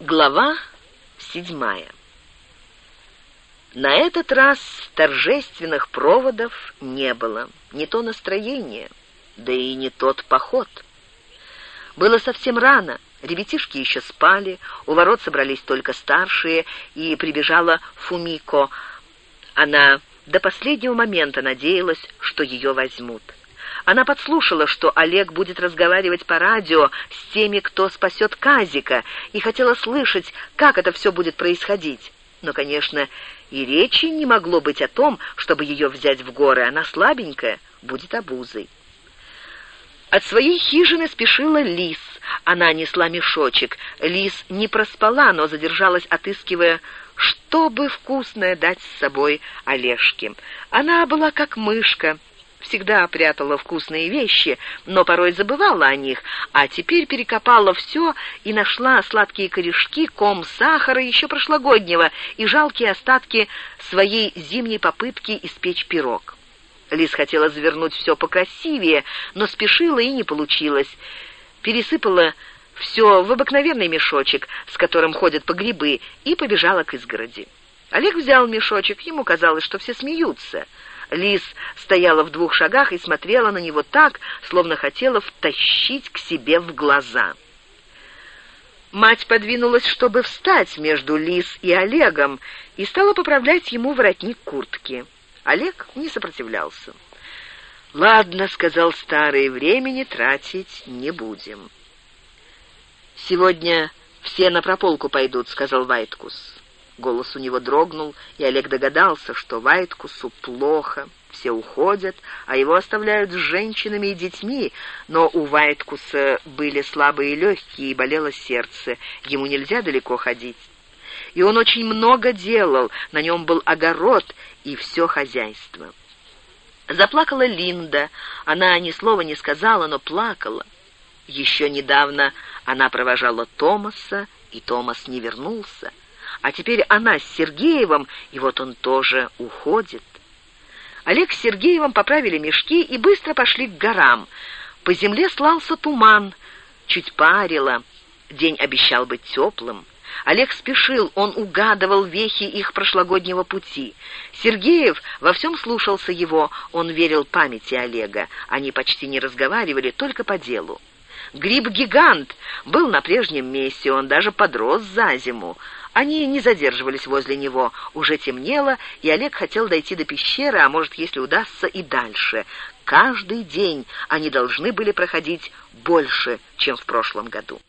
Глава седьмая. На этот раз торжественных проводов не было. Не то настроение, да и не тот поход. Было совсем рано, ребятишки еще спали, у ворот собрались только старшие, и прибежала Фумико. Она до последнего момента надеялась, что ее возьмут. Она подслушала, что Олег будет разговаривать по радио с теми, кто спасет Казика, и хотела слышать, как это все будет происходить. Но, конечно, и речи не могло быть о том, чтобы ее взять в горы. Она слабенькая, будет обузой. От своей хижины спешила Лис. Она несла мешочек. Лис не проспала, но задержалась, отыскивая, что бы вкусное дать с собой Олежке. Она была как мышка — всегда прятала вкусные вещи, но порой забывала о них, а теперь перекопала все и нашла сладкие корешки, ком сахара еще прошлогоднего и жалкие остатки своей зимней попытки испечь пирог. Лис хотела завернуть все покрасивее, но спешила и не получилось. Пересыпала все в обыкновенный мешочек, с которым ходят по грибы, и побежала к изгороди. Олег взял мешочек, ему казалось, что все смеются — Лис стояла в двух шагах и смотрела на него так, словно хотела втащить к себе в глаза. Мать подвинулась, чтобы встать между Лис и Олегом, и стала поправлять ему воротник куртки. Олег не сопротивлялся. «Ладно», — сказал старый, — «времени тратить не будем». «Сегодня все на прополку пойдут», — сказал Вайткус. Голос у него дрогнул, и Олег догадался, что Вайткусу плохо. Все уходят, а его оставляют с женщинами и детьми, но у Вайткуса были слабые легкие и болело сердце. Ему нельзя далеко ходить. И он очень много делал, на нем был огород и все хозяйство. Заплакала Линда. Она ни слова не сказала, но плакала. Еще недавно она провожала Томаса, и Томас не вернулся. А теперь она с Сергеевым, и вот он тоже уходит. Олег с Сергеевым поправили мешки и быстро пошли к горам. По земле слался туман, чуть парило. День обещал быть теплым. Олег спешил, он угадывал вехи их прошлогоднего пути. Сергеев во всем слушался его, он верил памяти Олега. Они почти не разговаривали, только по делу. Гриб-гигант был на прежнем месте, он даже подрос за зиму. Они не задерживались возле него. Уже темнело, и Олег хотел дойти до пещеры, а может, если удастся, и дальше. Каждый день они должны были проходить больше, чем в прошлом году.